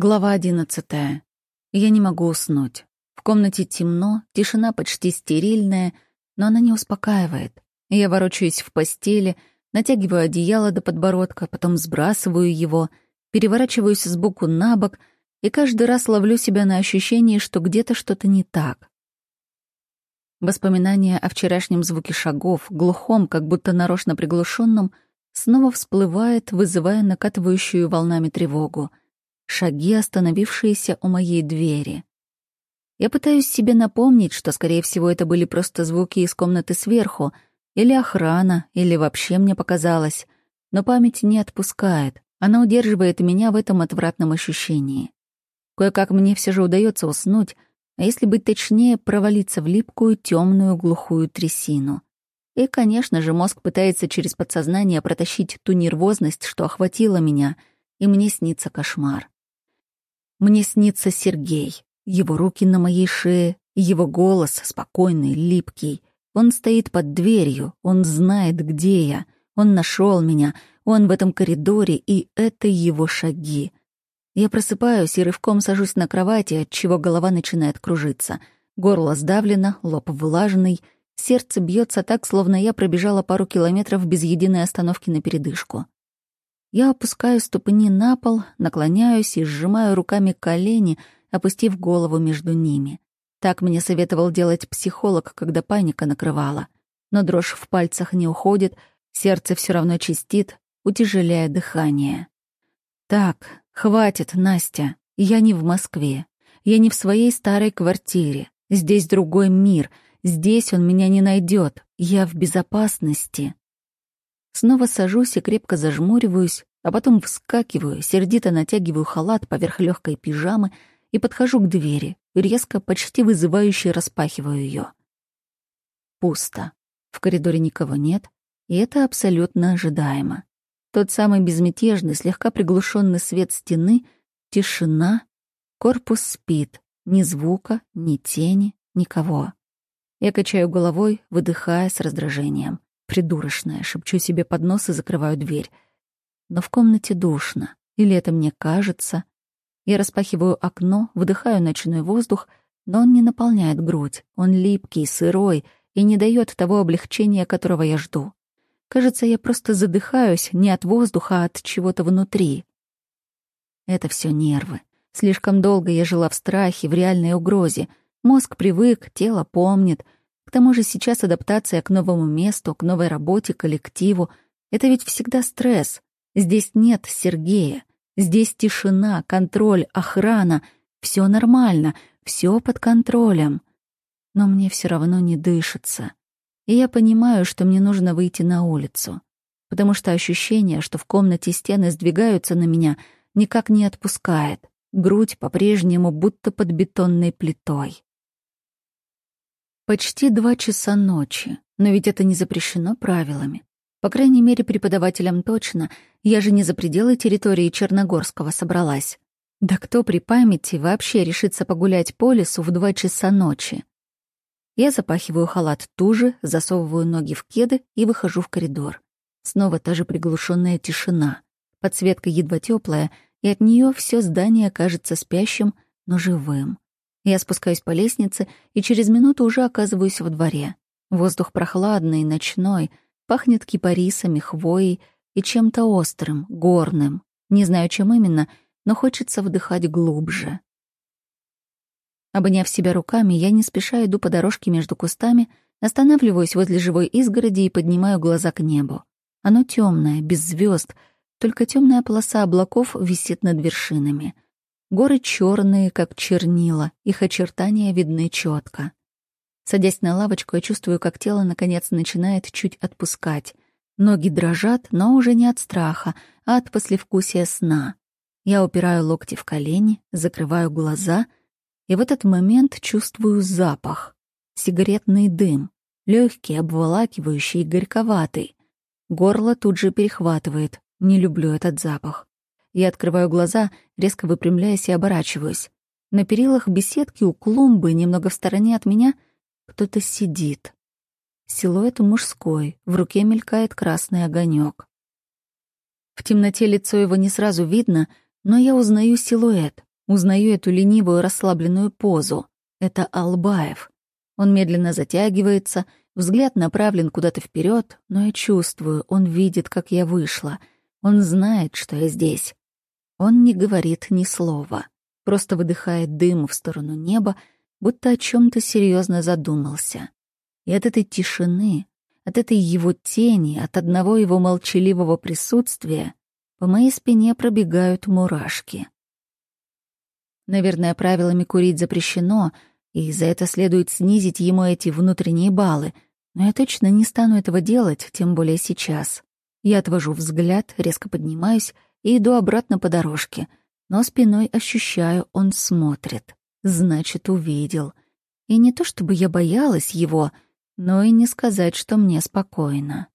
Глава одиннадцатая. Я не могу уснуть. В комнате темно, тишина почти стерильная, но она не успокаивает. Я ворочаюсь в постели, натягиваю одеяло до подбородка, потом сбрасываю его, переворачиваюсь сбоку на бок и каждый раз ловлю себя на ощущении, что где-то что-то не так. Воспоминания о вчерашнем звуке шагов, глухом, как будто нарочно приглушенном, снова всплывает, вызывая накатывающую волнами тревогу — шаги, остановившиеся у моей двери. Я пытаюсь себе напомнить, что, скорее всего, это были просто звуки из комнаты сверху, или охрана, или вообще мне показалось, но память не отпускает, она удерживает меня в этом отвратном ощущении. Кое-как мне все же удается уснуть, а если быть точнее, провалиться в липкую, темную, глухую трясину. И, конечно же, мозг пытается через подсознание протащить ту нервозность, что охватила меня, и мне снится кошмар. Мне снится Сергей, его руки на моей шее, его голос спокойный, липкий. Он стоит под дверью, он знает, где я, он нашел меня, он в этом коридоре, и это его шаги. Я просыпаюсь и рывком сажусь на кровати, от чего голова начинает кружиться. Горло сдавлено, лоб влажный, сердце бьется так, словно я пробежала пару километров без единой остановки на передышку. Я опускаю ступни на пол, наклоняюсь и сжимаю руками колени, опустив голову между ними. Так мне советовал делать психолог, когда паника накрывала. Но дрожь в пальцах не уходит, сердце все равно чистит, утяжеляя дыхание. «Так, хватит, Настя. Я не в Москве. Я не в своей старой квартире. Здесь другой мир. Здесь он меня не найдет. Я в безопасности». Снова сажусь и крепко зажмуриваюсь, а потом вскакиваю, сердито натягиваю халат поверх легкой пижамы и подхожу к двери, резко, почти вызывающе распахиваю ее. Пусто. В коридоре никого нет, и это абсолютно ожидаемо. Тот самый безмятежный, слегка приглушенный свет стены, тишина, корпус спит, ни звука, ни тени, никого. Я качаю головой, выдыхая с раздражением. Придурочная, шепчу себе под нос и закрываю дверь. Но в комнате душно. Или это мне кажется? Я распахиваю окно, выдыхаю ночной воздух, но он не наполняет грудь. Он липкий, сырой и не дает того облегчения, которого я жду. Кажется, я просто задыхаюсь не от воздуха, а от чего-то внутри. Это все нервы. Слишком долго я жила в страхе, в реальной угрозе. Мозг привык, тело помнит — к тому же сейчас адаптация к новому месту, к новой работе, коллективу — это ведь всегда стресс. Здесь нет Сергея. Здесь тишина, контроль, охрана. Все нормально, все под контролем. Но мне все равно не дышится. И я понимаю, что мне нужно выйти на улицу. Потому что ощущение, что в комнате стены сдвигаются на меня, никак не отпускает. Грудь по-прежнему будто под бетонной плитой. Почти два часа ночи, но ведь это не запрещено правилами. По крайней мере, преподавателям точно. Я же не за пределы территории Черногорского собралась. Да кто при памяти вообще решится погулять по лесу в два часа ночи? Я запахиваю халат туже, засовываю ноги в кеды и выхожу в коридор. Снова та же приглушенная тишина. Подсветка едва теплая, и от нее все здание кажется спящим, но живым. Я спускаюсь по лестнице и через минуту уже оказываюсь во дворе. Воздух прохладный, ночной, пахнет кипарисами, хвоей и чем-то острым, горным. Не знаю, чем именно, но хочется вдыхать глубже. Обняв себя руками, я не спеша иду по дорожке между кустами, останавливаюсь возле живой изгороди и поднимаю глаза к небу. Оно темное, без звезд, только темная полоса облаков висит над вершинами — Горы черные, как чернила, их очертания видны четко. Садясь на лавочку, я чувствую, как тело наконец начинает чуть отпускать. Ноги дрожат, но уже не от страха, а от послевкусия сна. Я упираю локти в колени, закрываю глаза, и в этот момент чувствую запах. Сигаретный дым, легкий, обволакивающий, горьковатый. Горло тут же перехватывает. Не люблю этот запах. Я открываю глаза, резко выпрямляясь и оборачиваюсь. На перилах беседки у клумбы, немного в стороне от меня, кто-то сидит. Силуэт мужской, в руке мелькает красный огонек. В темноте лицо его не сразу видно, но я узнаю силуэт. Узнаю эту ленивую расслабленную позу. Это Албаев. Он медленно затягивается, взгляд направлен куда-то вперед, но я чувствую, он видит, как я вышла. Он знает, что я здесь. Он не говорит ни слова, просто выдыхает дым в сторону неба, будто о чем то серьезно задумался. И от этой тишины, от этой его тени, от одного его молчаливого присутствия по моей спине пробегают мурашки. Наверное, правилами курить запрещено, и за это следует снизить ему эти внутренние баллы, но я точно не стану этого делать, тем более сейчас. Я отвожу взгляд, резко поднимаюсь и иду обратно по дорожке, но спиной ощущаю, он смотрит. Значит, увидел. И не то чтобы я боялась его, но и не сказать, что мне спокойно.